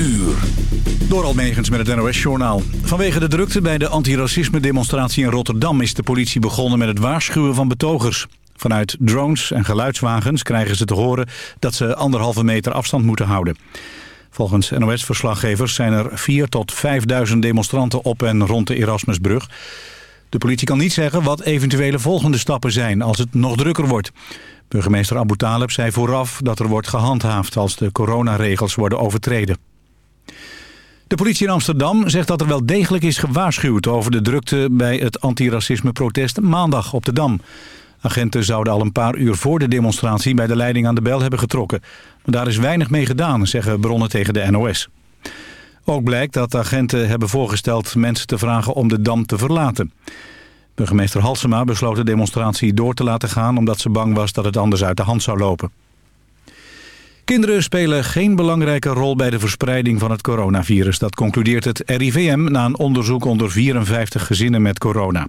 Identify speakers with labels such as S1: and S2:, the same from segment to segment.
S1: uur.
S2: Door Almegens met het NOS-journaal. Vanwege de drukte bij de antiracisme-demonstratie in Rotterdam... is de politie begonnen met het waarschuwen van betogers. Vanuit drones en geluidswagens krijgen ze te horen... dat ze anderhalve meter afstand moeten houden. Volgens NOS-verslaggevers zijn er 4 tot 5.000 demonstranten op en rond de Erasmusbrug. De politie kan niet zeggen wat eventuele volgende stappen zijn... als het nog drukker wordt. Burgemeester Abu Talib zei vooraf dat er wordt gehandhaafd... als de coronaregels worden overtreden. De politie in Amsterdam zegt dat er wel degelijk is gewaarschuwd... over de drukte bij het antiracisme-protest maandag op de Dam. Agenten zouden al een paar uur voor de demonstratie... bij de leiding aan de bel hebben getrokken. Maar daar is weinig mee gedaan, zeggen bronnen tegen de NOS. Ook blijkt dat agenten hebben voorgesteld mensen te vragen om de Dam te verlaten. Burgemeester Halsema besloot de demonstratie door te laten gaan... omdat ze bang was dat het anders uit de hand zou lopen. Kinderen spelen geen belangrijke rol bij de verspreiding van het coronavirus. Dat concludeert het RIVM na een onderzoek onder 54 gezinnen met corona.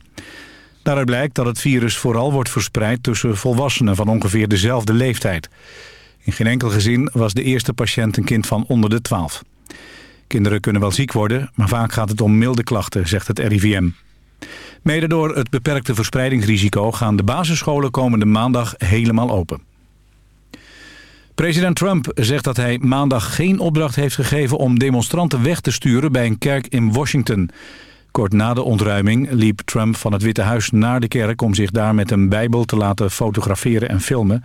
S2: Daaruit blijkt dat het virus vooral wordt verspreid tussen volwassenen van ongeveer dezelfde leeftijd. In geen enkel gezin was de eerste patiënt een kind van onder de 12. Kinderen kunnen wel ziek worden, maar vaak gaat het om milde klachten, zegt het RIVM. Mede door het beperkte verspreidingsrisico gaan de basisscholen komende maandag helemaal open. President Trump zegt dat hij maandag geen opdracht heeft gegeven om demonstranten weg te sturen bij een kerk in Washington. Kort na de ontruiming liep Trump van het Witte Huis naar de kerk om zich daar met een bijbel te laten fotograferen en filmen.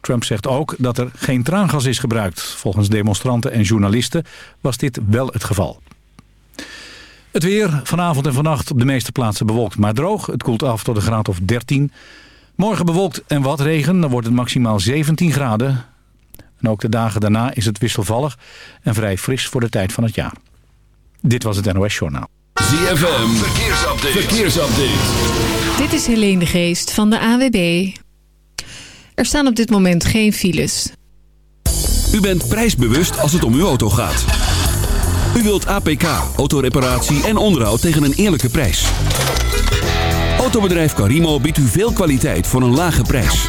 S2: Trump zegt ook dat er geen traangas is gebruikt. Volgens demonstranten en journalisten was dit wel het geval. Het weer vanavond en vannacht op de meeste plaatsen bewolkt, maar droog. Het koelt af tot een graad of 13. Morgen bewolkt en wat regen, dan wordt het maximaal 17 graden. En ook de dagen daarna is het wisselvallig en vrij fris voor de tijd van het jaar. Dit was het NOS Journaal.
S1: ZFM, verkeersupdate. verkeersupdate.
S3: Dit is Helene de Geest van de AWB. Er staan op dit moment geen files.
S1: U bent prijsbewust als het om uw auto gaat. U wilt APK, autoreparatie en onderhoud tegen een eerlijke prijs. Autobedrijf Carimo biedt u veel kwaliteit voor een lage prijs.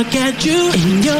S4: look at you in your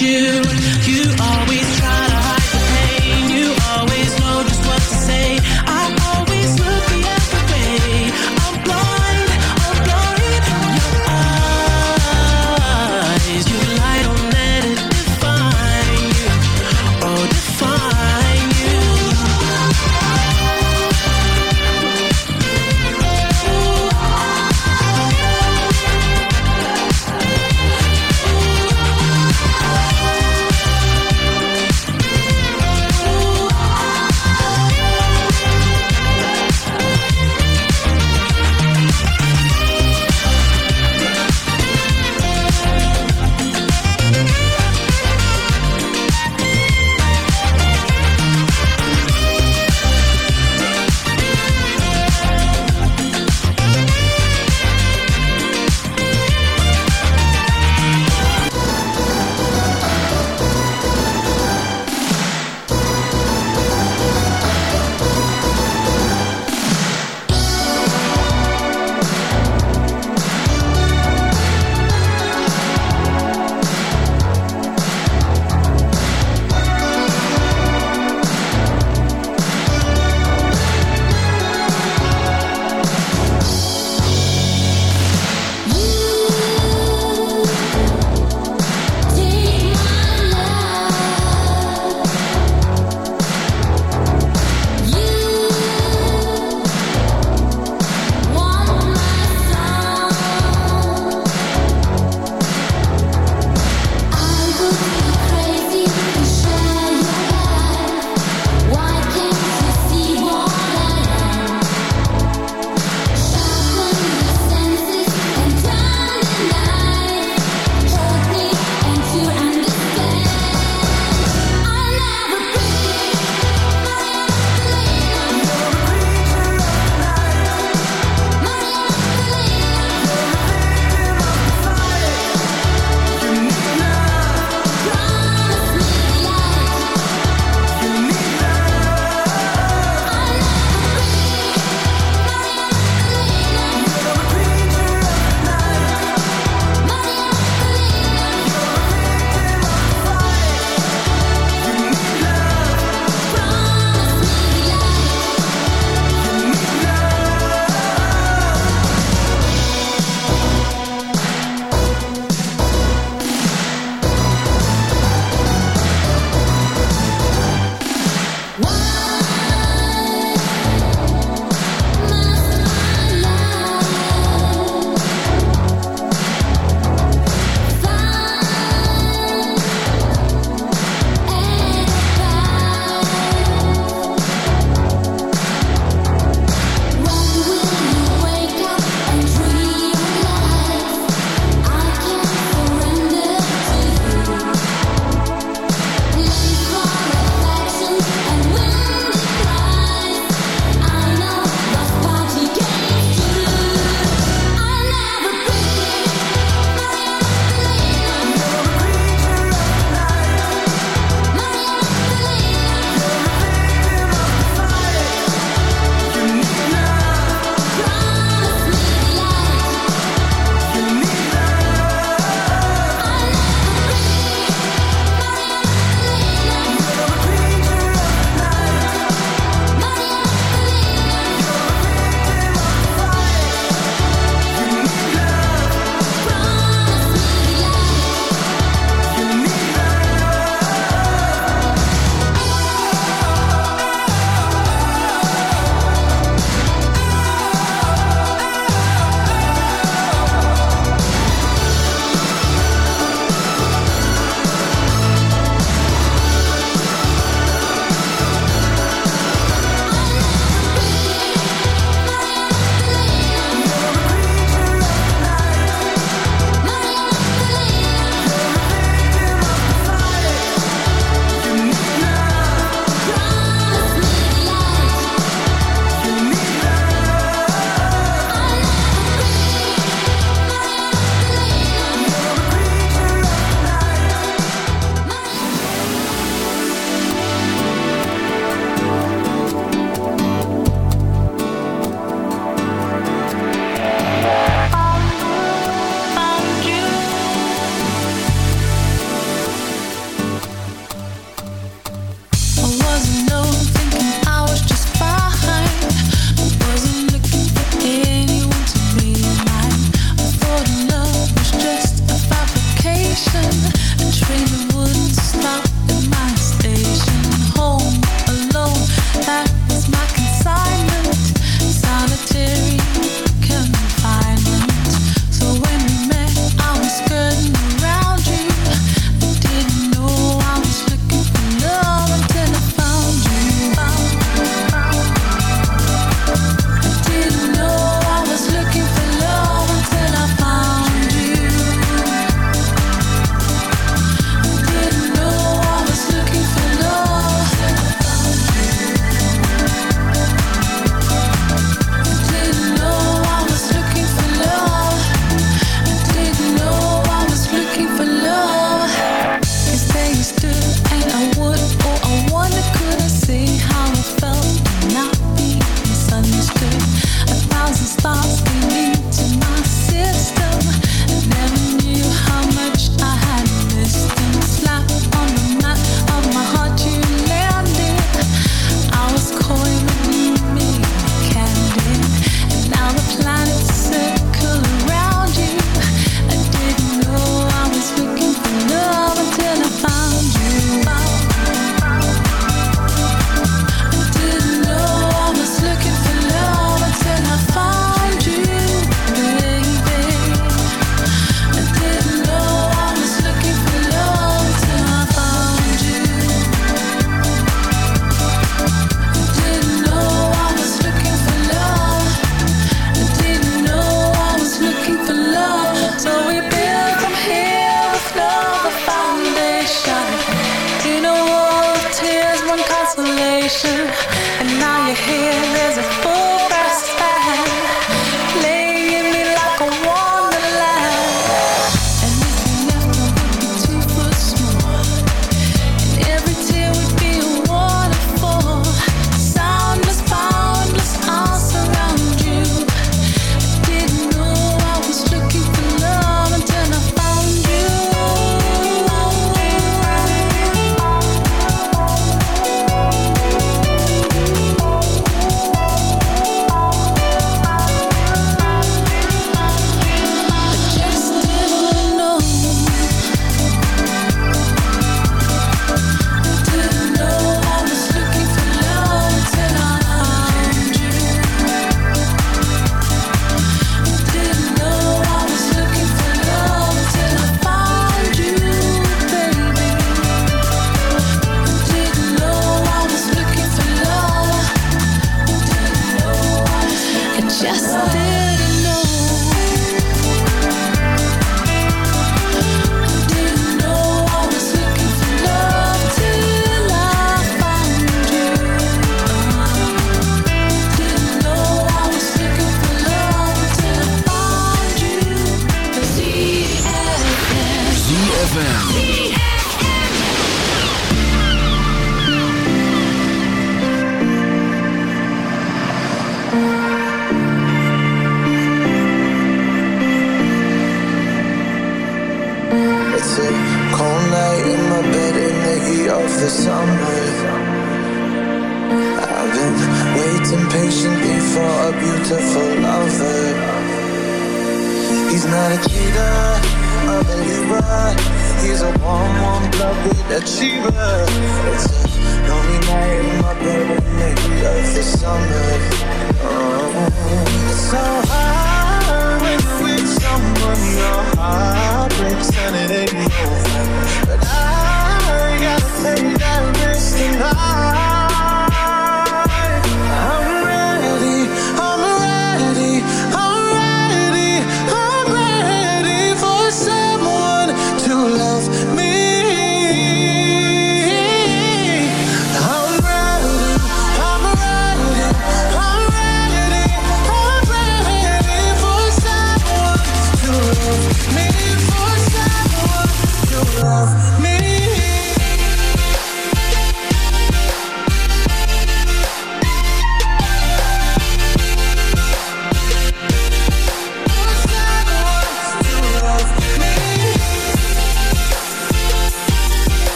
S4: You.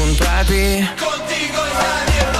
S5: contro a te. Contigo
S6: está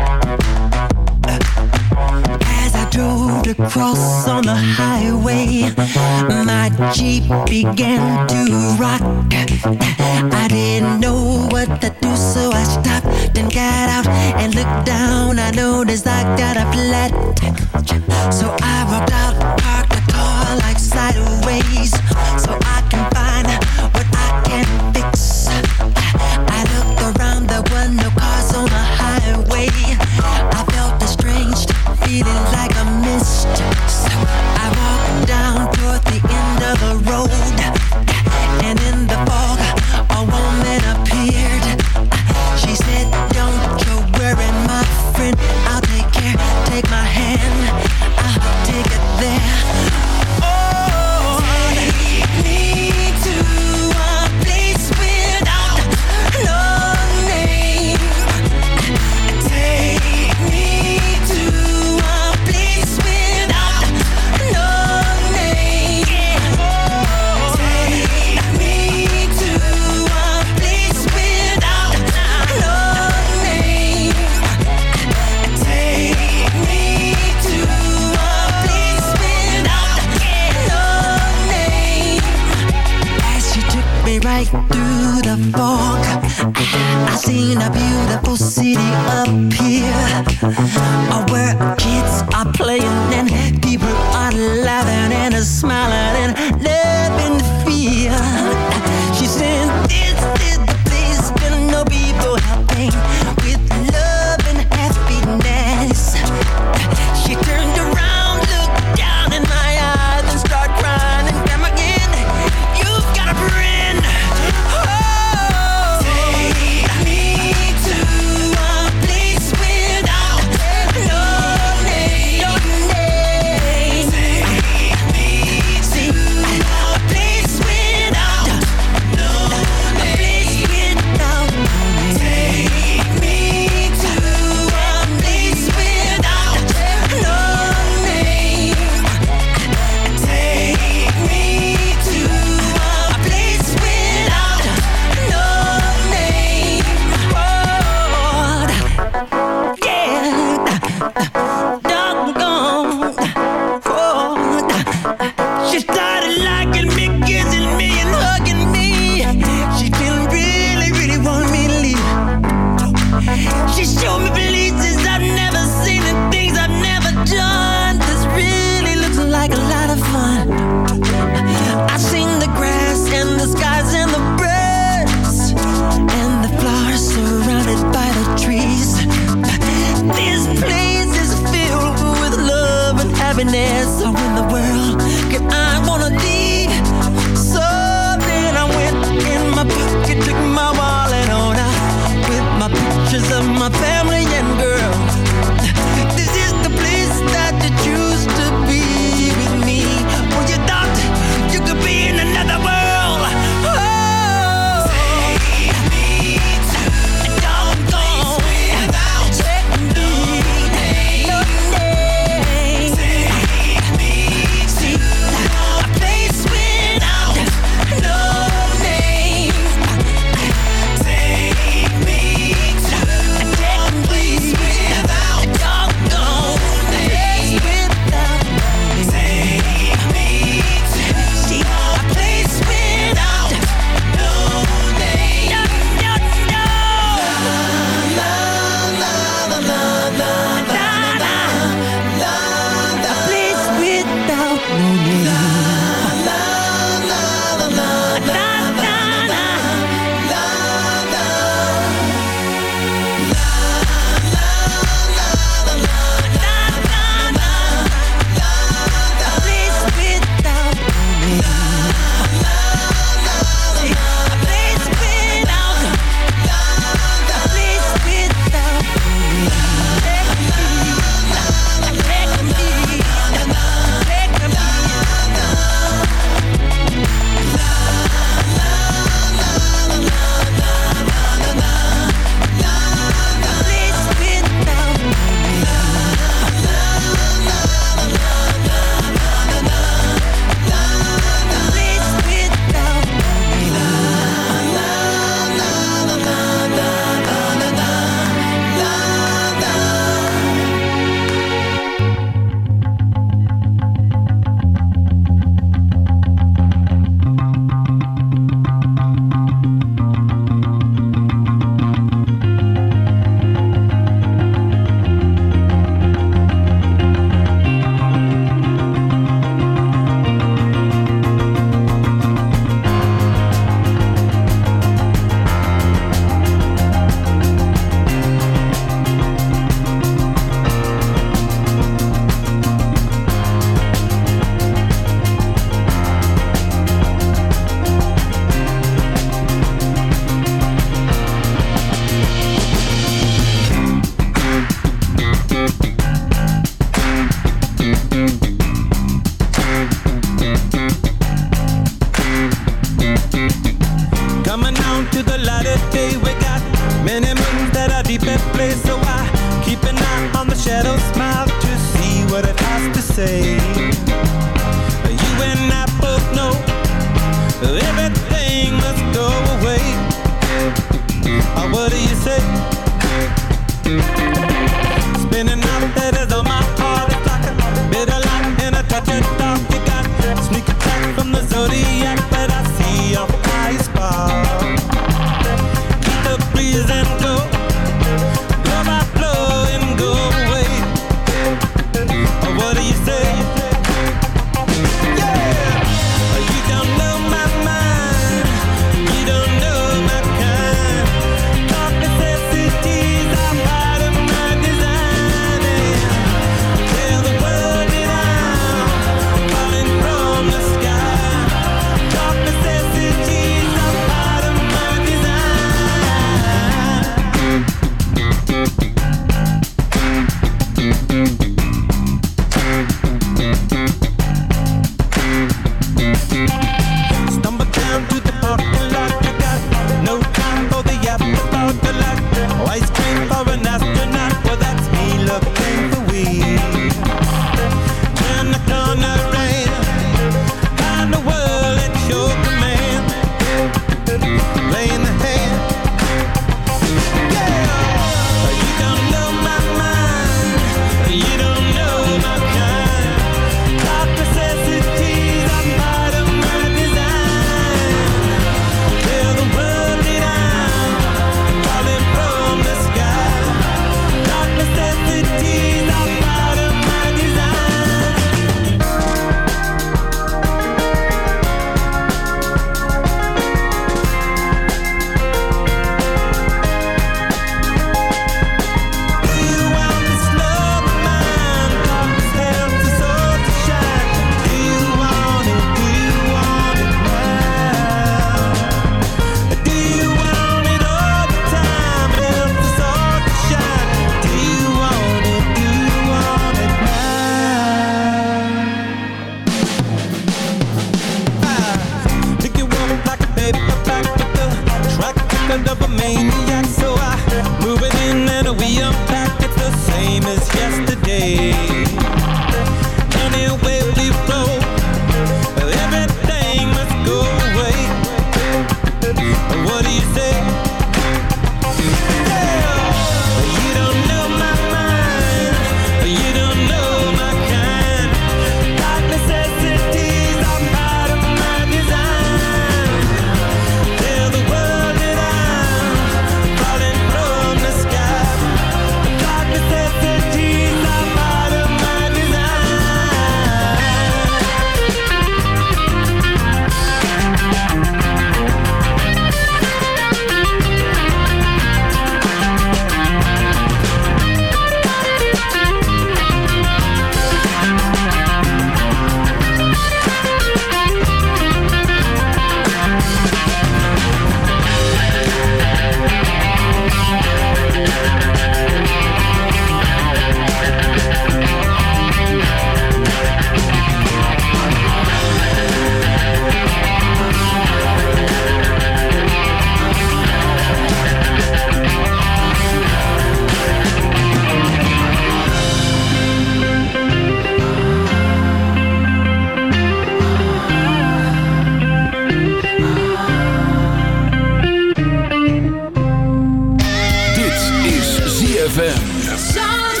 S7: ZFM.